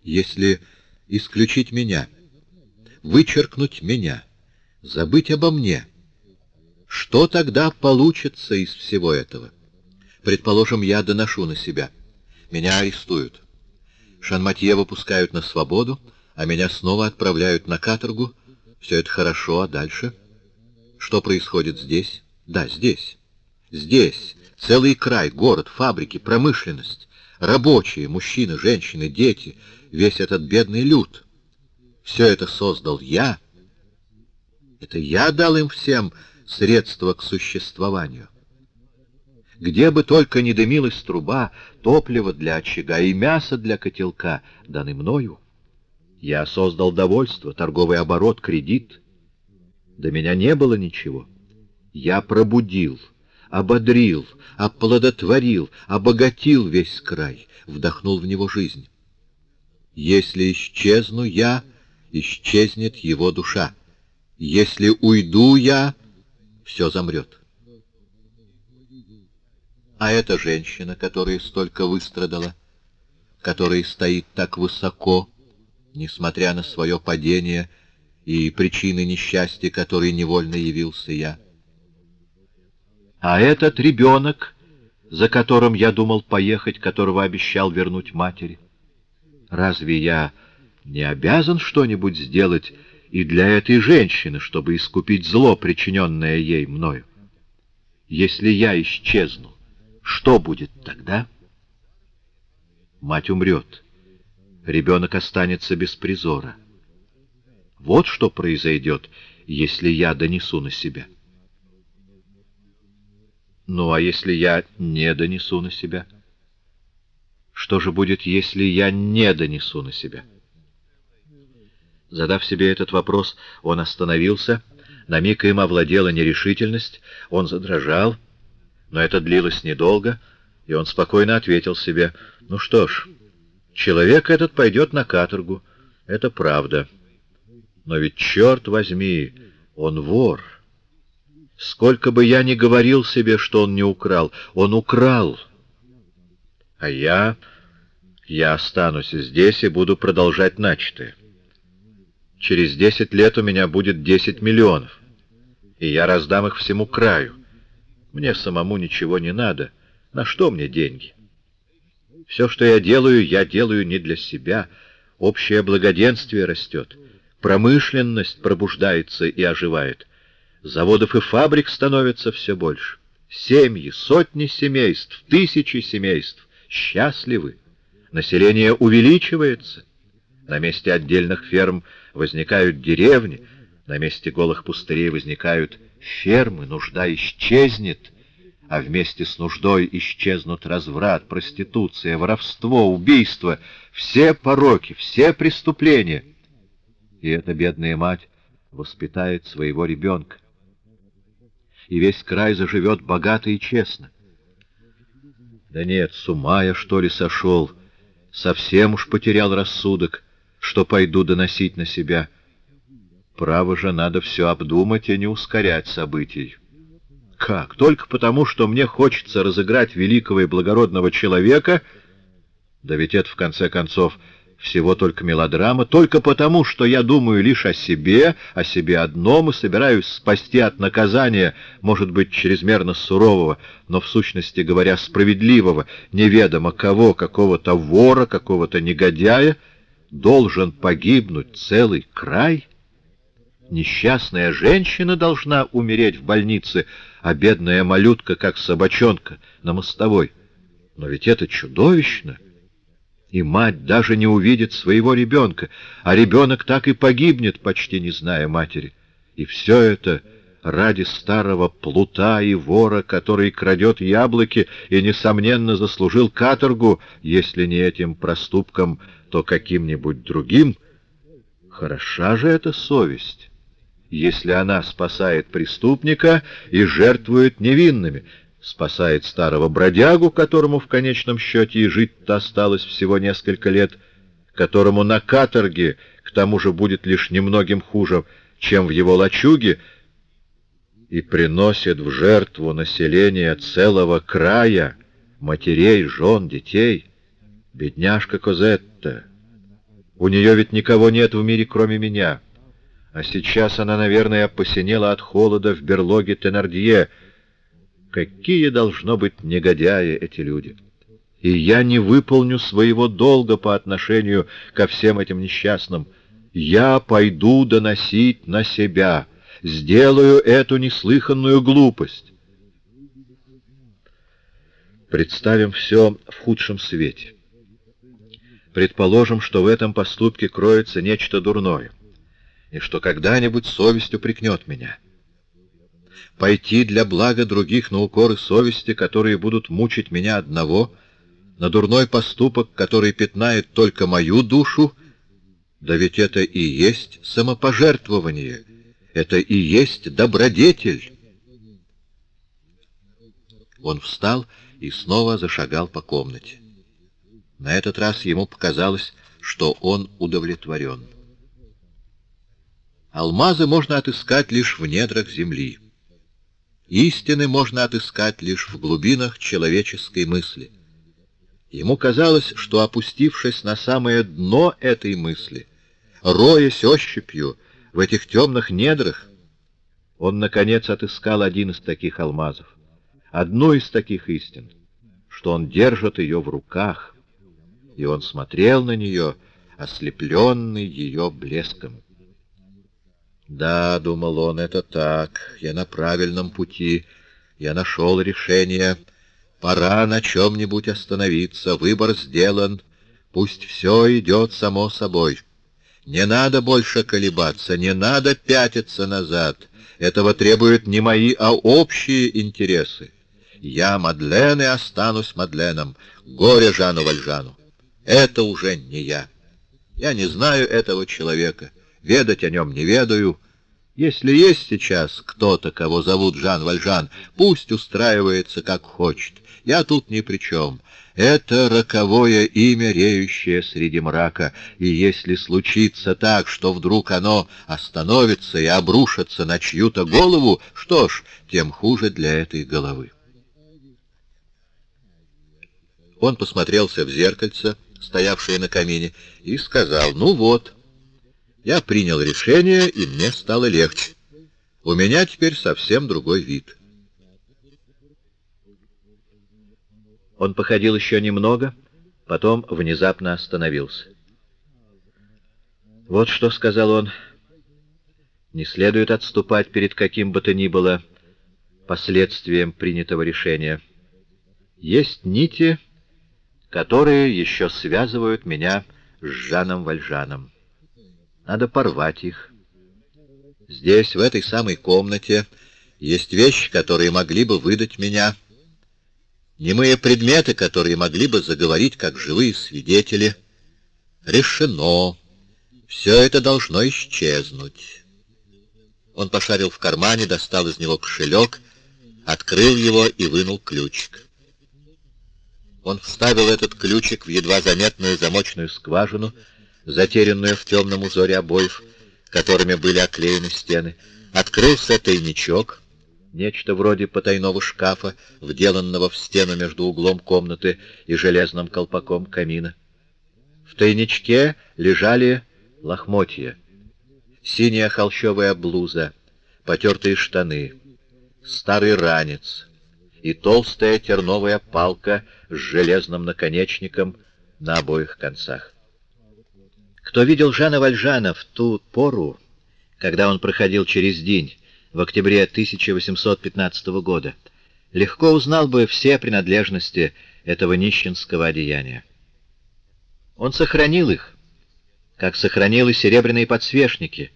Если исключить меня, вычеркнуть меня, забыть обо мне, что тогда получится из всего этого? Предположим, я доношу на себя. Меня арестуют. Шанматье выпускают на свободу, а меня снова отправляют на каторгу. Все это хорошо, а дальше? Что происходит здесь? Да, здесь. Здесь. Целый край, город, фабрики, промышленность. Рабочие, мужчины, женщины, дети. Весь этот бедный люд. Все это создал я. Это я дал им всем средства к существованию. Где бы только не дымилась труба, топливо для очага и мясо для котелка, даны мною. Я создал довольство, торговый оборот, кредит. До меня не было ничего. Я пробудил, ободрил, оплодотворил, обогатил весь край, вдохнул в него жизнь. Если исчезну я, исчезнет его душа. Если уйду я, все замрет. А эта женщина, которая столько выстрадала, которая стоит так высоко, несмотря на свое падение и причины несчастья, которой невольно явился я. А этот ребенок, за которым я думал поехать, которого обещал вернуть матери, разве я не обязан что-нибудь сделать и для этой женщины, чтобы искупить зло, причиненное ей мною? Если я исчезну, что будет тогда? Мать умрет. Ребенок останется без призора. Вот что произойдет, если я донесу на себя. Ну, а если я не донесу на себя? Что же будет, если я не донесу на себя? Задав себе этот вопрос, он остановился, на миг им овладела нерешительность, он задрожал, но это длилось недолго, и он спокойно ответил себе, «Ну что ж, человек этот пойдет на каторгу, это правда. Но ведь, черт возьми, он вор. Сколько бы я ни говорил себе, что он не украл, он украл. А я... я останусь здесь и буду продолжать начатое. Через десять лет у меня будет десять миллионов, и я раздам их всему краю. Мне самому ничего не надо. На что мне деньги? Все, что я делаю, я делаю не для себя. Общее благоденствие растет. Промышленность пробуждается и оживает. Заводов и фабрик становится все больше. Семьи, сотни семейств, тысячи семейств счастливы. Население увеличивается. На месте отдельных ферм возникают деревни, на месте голых пустырей возникают фермы, нужда исчезнет, а вместе с нуждой исчезнут разврат, проституция, воровство, убийство, все пороки, все преступления. И эта бедная мать воспитает своего ребенка. И весь край заживет богато и честно. Да нет, с ума я, что ли, сошел, совсем уж потерял рассудок, что пойду доносить на себя — Право же, надо все обдумать и не ускорять событий. Как? Только потому, что мне хочется разыграть великого и благородного человека? Да ведь это, в конце концов, всего только мелодрама, только потому, что я думаю лишь о себе, о себе одном и собираюсь спасти от наказания, может быть, чрезмерно сурового, но, в сущности говоря, справедливого, неведомо кого, какого-то вора, какого-то негодяя, должен погибнуть целый край — Несчастная женщина должна умереть в больнице, а бедная малютка, как собачонка, на мостовой. Но ведь это чудовищно. И мать даже не увидит своего ребенка, а ребенок так и погибнет, почти не зная матери. И все это ради старого плута и вора, который крадет яблоки и, несомненно, заслужил каторгу, если не этим проступком, то каким-нибудь другим. Хороша же эта совесть если она спасает преступника и жертвует невинными, спасает старого бродягу, которому в конечном счете и жить-то осталось всего несколько лет, которому на каторге, к тому же, будет лишь немногим хуже, чем в его лачуге, и приносит в жертву население целого края, матерей, жен, детей. Бедняжка Козетта, у нее ведь никого нет в мире, кроме меня». А сейчас она, наверное, посинела от холода в берлоге Тенардье. Какие, должно быть, негодяи эти люди! И я не выполню своего долга по отношению ко всем этим несчастным. Я пойду доносить на себя, сделаю эту неслыханную глупость. Представим все в худшем свете. Предположим, что в этом поступке кроется нечто дурное и что когда-нибудь совесть упрекнет меня. Пойти для блага других на укоры совести, которые будут мучить меня одного, на дурной поступок, который пятнает только мою душу, Да ведь это и есть самопожертвование, это и есть добродетель. Он встал и снова зашагал по комнате. На этот раз ему показалось, что он удовлетворен. Алмазы можно отыскать лишь в недрах земли. Истины можно отыскать лишь в глубинах человеческой мысли. Ему казалось, что, опустившись на самое дно этой мысли, роясь ощупью в этих темных недрах, он, наконец, отыскал один из таких алмазов, одну из таких истин, что он держит ее в руках, и он смотрел на нее, ослепленный ее блеском. «Да, — думал он, — это так, я на правильном пути, я нашел решение, пора на чем-нибудь остановиться, выбор сделан, пусть все идет само собой». Не надо больше колебаться, не надо пятиться назад. Этого требуют не мои, а общие интересы. Я Мадлен и останусь Мадленом. Горе Жану Вальжану. Это уже не я. Я не знаю этого человека, ведать о нем не ведаю. Если есть сейчас кто-то, кого зовут Жан Вальжан, пусть устраивается как хочет. Я тут ни при чем. Это роковое имя, реющее среди мрака, и если случится так, что вдруг оно остановится и обрушится на чью-то голову, что ж, тем хуже для этой головы. Он посмотрелся в зеркальце, стоявшее на камине, и сказал, «Ну вот, я принял решение, и мне стало легче. У меня теперь совсем другой вид». Он походил еще немного, потом внезапно остановился. «Вот что», — сказал он, — «не следует отступать перед каким бы то ни было последствием принятого решения. Есть нити, которые еще связывают меня с Жаном Вальжаном. Надо порвать их. Здесь, в этой самой комнате, есть вещи, которые могли бы выдать меня немые предметы, которые могли бы заговорить как живые свидетели. Решено. Все это должно исчезнуть. Он пошарил в кармане, достал из него кошелек, открыл его и вынул ключик. Он вставил этот ключик в едва заметную замочную скважину, затерянную в темном узоре обоев, которыми были оклеены стены, открылся тайничок, нечто вроде потайного шкафа, вделанного в стену между углом комнаты и железным колпаком камина. В тайничке лежали лохмотья, синяя холщовая блуза, потертые штаны, старый ранец и толстая терновая палка с железным наконечником на обоих концах. Кто видел Жана Вальжана в ту пору, когда он проходил через день, в октябре 1815 года, легко узнал бы все принадлежности этого нищенского одеяния. Он сохранил их, как сохранил и серебряные подсвечники,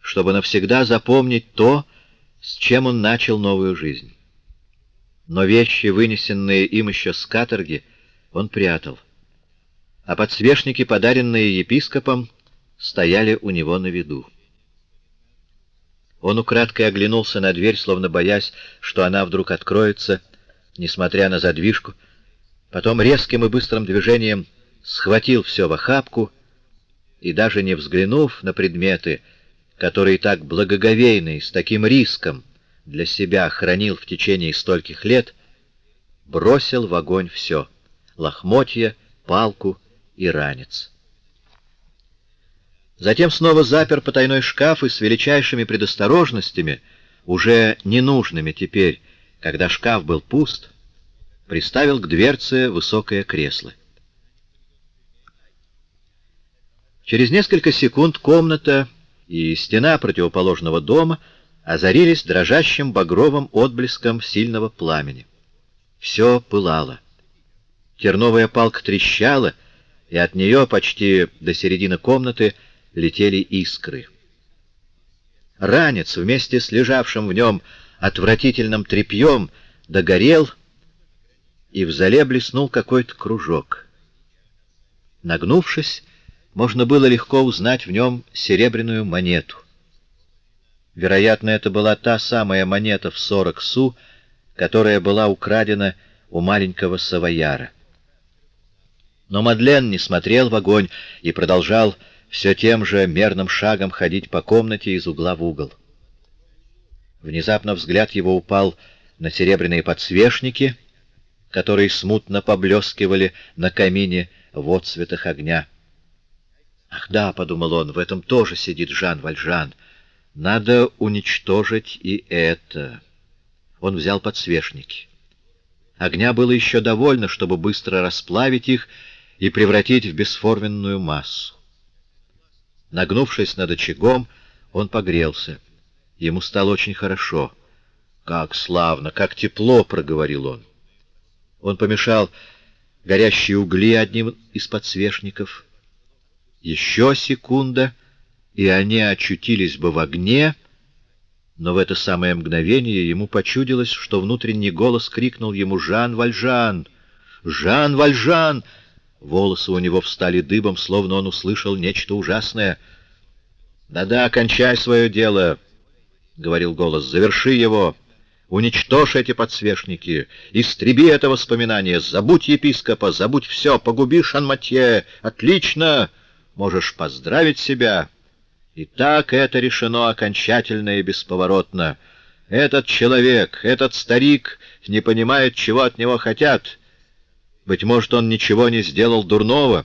чтобы навсегда запомнить то, с чем он начал новую жизнь. Но вещи, вынесенные им еще с каторги, он прятал, а подсвечники, подаренные епископом, стояли у него на виду. Он украдкой оглянулся на дверь, словно боясь, что она вдруг откроется, несмотря на задвижку. Потом резким и быстрым движением схватил все в охапку и, даже не взглянув на предметы, которые так благоговейно и с таким риском для себя хранил в течение стольких лет, бросил в огонь все — лохмотья, палку и ранец. Затем снова запер потайной шкаф и с величайшими предосторожностями, уже ненужными теперь, когда шкаф был пуст, приставил к дверце высокое кресло. Через несколько секунд комната и стена противоположного дома озарились дрожащим багровым отблеском сильного пламени. Все пылало. Терновая палка трещала, и от нее почти до середины комнаты летели искры. Ранец вместе с лежавшим в нем отвратительным тряпьем догорел, и в зале блеснул какой-то кружок. Нагнувшись, можно было легко узнать в нем серебряную монету. Вероятно, это была та самая монета в сорок су, которая была украдена у маленького савояра. Но Мадлен не смотрел в огонь и продолжал все тем же мерным шагом ходить по комнате из угла в угол. Внезапно взгляд его упал на серебряные подсвечники, которые смутно поблескивали на камине в отцветах огня. «Ах да», — подумал он, — «в этом тоже сидит Жан Вальжан». Надо уничтожить и это. Он взял подсвечники. Огня было еще довольно, чтобы быстро расплавить их и превратить в бесформенную массу. Нагнувшись над очагом, он погрелся. Ему стало очень хорошо. «Как славно, как тепло!» — проговорил он. Он помешал горящие угли одним из подсвечников. Еще секунда — и они очутились бы в огне, но в это самое мгновение ему почудилось, что внутренний голос крикнул ему «Жан Вальжан! Жан Вальжан!» Волосы у него встали дыбом, словно он услышал нечто ужасное. «Да-да, кончай свое дело!» — говорил голос. «Заверши его! Уничтожь эти подсвечники! Истреби это воспоминание! Забудь епископа! Забудь все! Погуби Шанматье! Отлично! Можешь поздравить себя!» И так это решено окончательно и бесповоротно. Этот человек, этот старик не понимает, чего от него хотят. Быть может, он ничего не сделал дурного.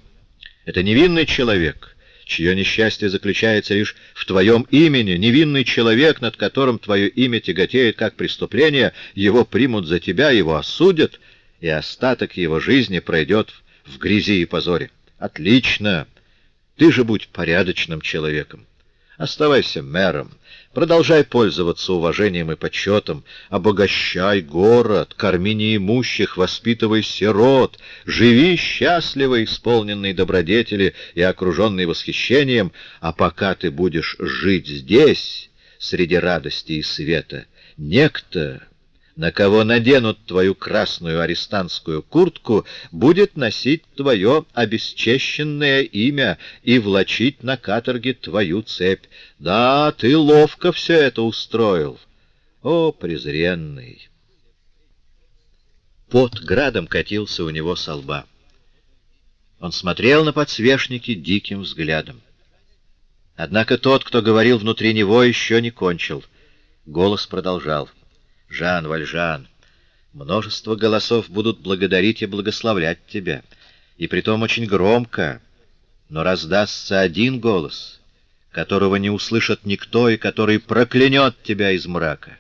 Это невинный человек, чье несчастье заключается лишь в твоем имени. Невинный человек, над которым твое имя тяготеет как преступление, его примут за тебя, его осудят, и остаток его жизни пройдет в грязи и позоре. Отлично! Ты же будь порядочным человеком. Оставайся мэром, продолжай пользоваться уважением и почетом, обогащай город, корми неимущих, воспитывай сирот, живи счастливо, исполненный добродетели и окруженный восхищением, а пока ты будешь жить здесь, среди радости и света, некто на кого наденут твою красную арестантскую куртку, будет носить твое обесчещенное имя и влачить на каторге твою цепь. Да, ты ловко все это устроил. О, презренный! Под градом катился у него со лба. Он смотрел на подсвечники диким взглядом. Однако тот, кто говорил внутри него, еще не кончил. Голос продолжал — Жан Вальжан, множество голосов будут благодарить и благословлять тебя, и притом очень громко, но раздастся один голос, которого не услышит никто и который проклянет тебя из мрака.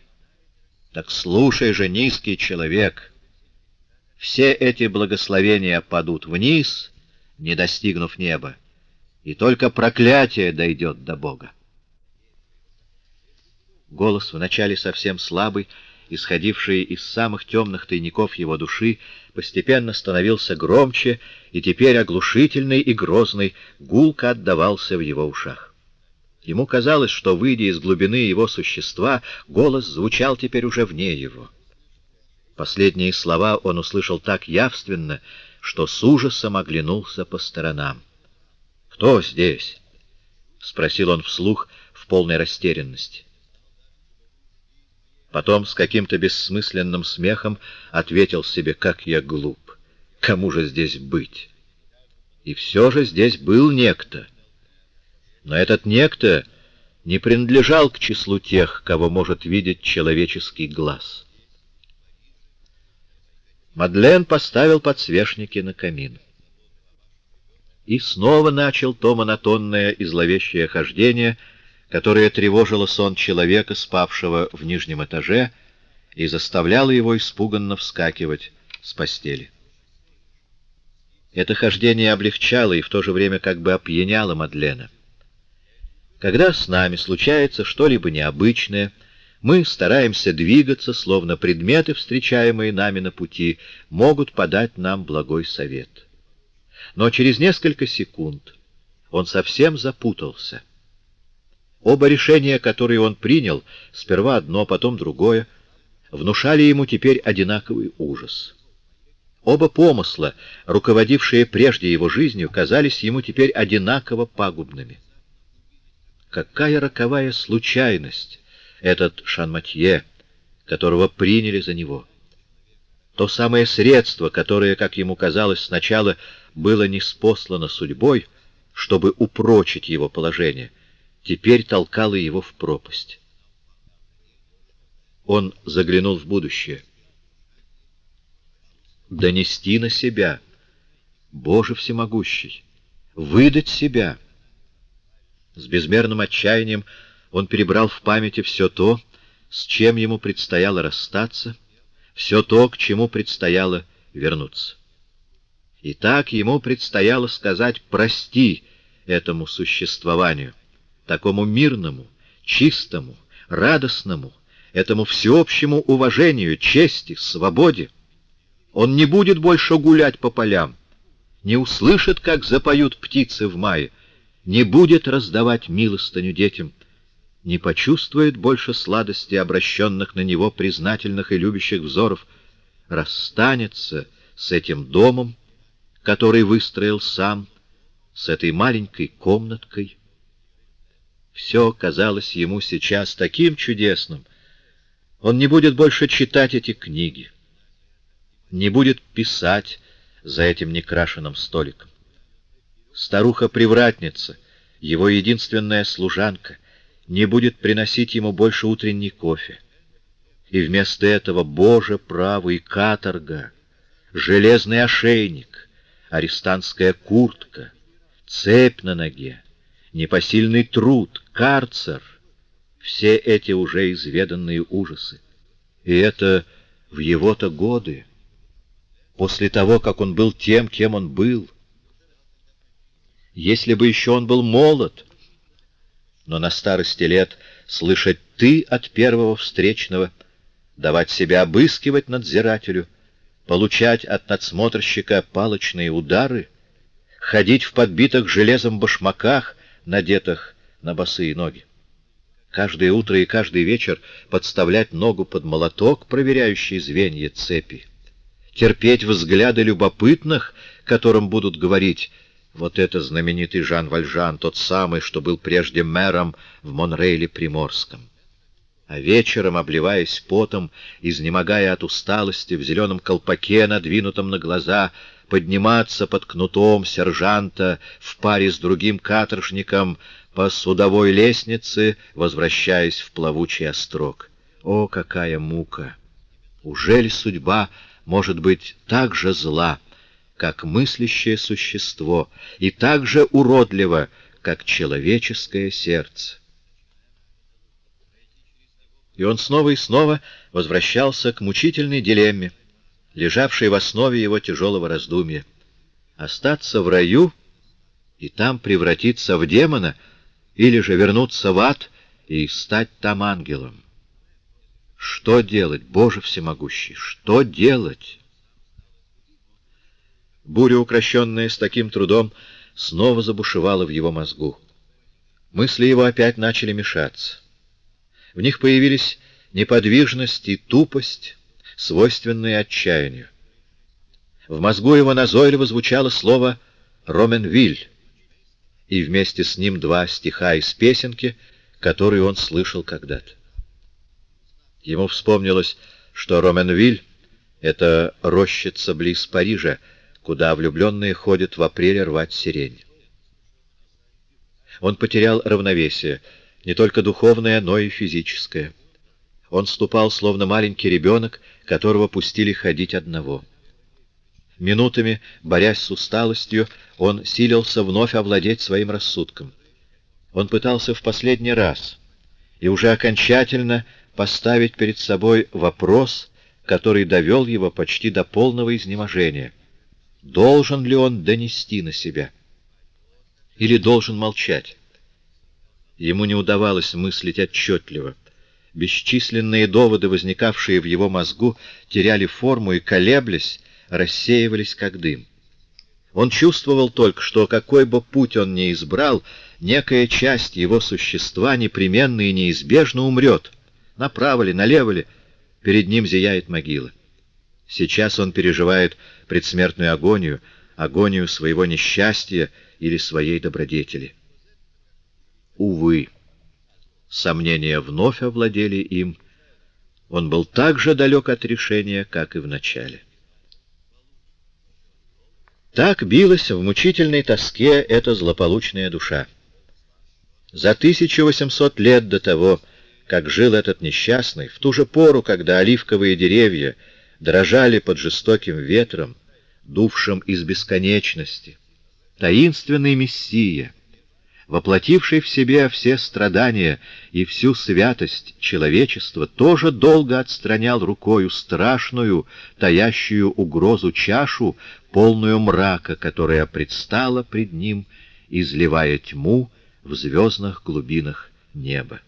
Так слушай же, низкий человек, все эти благословения падут вниз, не достигнув неба, и только проклятие дойдет до Бога. Голос вначале совсем слабый, исходивший из самых темных тайников его души, постепенно становился громче, и теперь оглушительный и грозный гулко отдавался в его ушах. Ему казалось, что, выйдя из глубины его существа, голос звучал теперь уже вне его. Последние слова он услышал так явственно, что с ужасом оглянулся по сторонам. «Кто здесь?» — спросил он вслух в полной растерянности. Потом с каким-то бессмысленным смехом ответил себе, как я глуп. Кому же здесь быть? И все же здесь был некто. Но этот некто не принадлежал к числу тех, кого может видеть человеческий глаз. Мадлен поставил подсвечники на камин. И снова начал то монотонное и зловещее хождение — которая тревожила сон человека, спавшего в нижнем этаже, и заставляла его испуганно вскакивать с постели. Это хождение облегчало и в то же время как бы опьяняло Мадлена. Когда с нами случается что-либо необычное, мы стараемся двигаться, словно предметы, встречаемые нами на пути, могут подать нам благой совет. Но через несколько секунд он совсем запутался — Оба решения, которые он принял, сперва одно, потом другое, внушали ему теперь одинаковый ужас. Оба помысла, руководившие прежде его жизнью, казались ему теперь одинаково пагубными. Какая роковая случайность этот Шанматье, которого приняли за него! То самое средство, которое, как ему казалось сначала, было неспослано судьбой, чтобы упрочить его положение, теперь толкало его в пропасть. Он заглянул в будущее. Донести на себя, Боже всемогущий, выдать себя. С безмерным отчаянием он перебрал в памяти все то, с чем ему предстояло расстаться, все то, к чему предстояло вернуться. И так ему предстояло сказать «прости» этому существованию, такому мирному, чистому, радостному, этому всеобщему уважению, чести, свободе. Он не будет больше гулять по полям, не услышит, как запоют птицы в мае, не будет раздавать милостыню детям, не почувствует больше сладости обращенных на него признательных и любящих взоров, расстанется с этим домом, который выстроил сам, с этой маленькой комнаткой. Все казалось ему сейчас таким чудесным. Он не будет больше читать эти книги, не будет писать за этим некрашенным столиком. Старуха-привратница, его единственная служанка, не будет приносить ему больше утренний кофе. И вместо этого, Боже, правый, каторга, железный ошейник, арестантская куртка, цепь на ноге, непосильный труд, карцер — все эти уже изведанные ужасы. И это в его-то годы, после того, как он был тем, кем он был. Если бы еще он был молод — но на старости лет слышать «ты» от первого встречного, давать себя обыскивать надзирателю, получать от надсмотрщика палочные удары, ходить в подбитых железом башмаках, надетых на босые ноги. Каждое утро и каждый вечер подставлять ногу под молоток, проверяющий звенья цепи. Терпеть взгляды любопытных, которым будут говорить вот это знаменитый Жан Вальжан, тот самый, что был прежде мэром в Монрейле Приморском. А вечером, обливаясь потом, изнемогая от усталости, в зеленом колпаке, надвинутом на глаза, подниматься под кнутом сержанта в паре с другим каторжником по судовой лестнице, возвращаясь в плавучий острог. О, какая мука! Ужели судьба может быть так же зла, как мыслящее существо, и так же уродливо, как человеческое сердце. И он снова и снова возвращался к мучительной дилемме, лежавшей в основе его тяжелого раздумья. Остаться в раю и там превратиться в демона, или же вернуться в ад и стать там ангелом. Что делать, Боже всемогущий, что делать? Буря, укращенная с таким трудом, снова забушевала в его мозгу. Мысли его опять начали мешаться. В них появились неподвижность и тупость, свойственные отчаянию. В мозгу его назойливо звучало слово «Роменвиль», и вместе с ним два стиха из песенки, которые он слышал когда-то. Ему вспомнилось, что Роменвиль — это рощица близ Парижа, куда влюбленные ходят в апреле рвать сирень. Он потерял равновесие, не только духовное, но и физическое. Он ступал, словно маленький ребенок, которого пустили ходить одного. Минутами, борясь с усталостью, он силился вновь овладеть своим рассудком. Он пытался в последний раз и уже окончательно поставить перед собой вопрос, который довел его почти до полного изнеможения — Должен ли он донести на себя? Или должен молчать? Ему не удавалось мыслить отчетливо. Бесчисленные доводы, возникавшие в его мозгу, теряли форму и, колеблясь, рассеивались как дым. Он чувствовал только, что какой бы путь он ни избрал, некая часть его существа непременно и неизбежно умрет. Направо ли, налево ли, перед ним зияет могила. Сейчас он переживает предсмертную агонию, агонию своего несчастья или своей добродетели. Увы, сомнения вновь овладели им. Он был так же далек от решения, как и в начале. Так билась в мучительной тоске эта злополучная душа. За 1800 лет до того, как жил этот несчастный, в ту же пору, когда оливковые деревья дрожали под жестоким ветром, дувшим из бесконечности, таинственный Мессия, воплотивший в себе все страдания и всю святость человечества, тоже долго отстранял рукою страшную, таящую угрозу чашу, полную мрака, которая предстала пред ним, изливая тьму в звездных глубинах неба.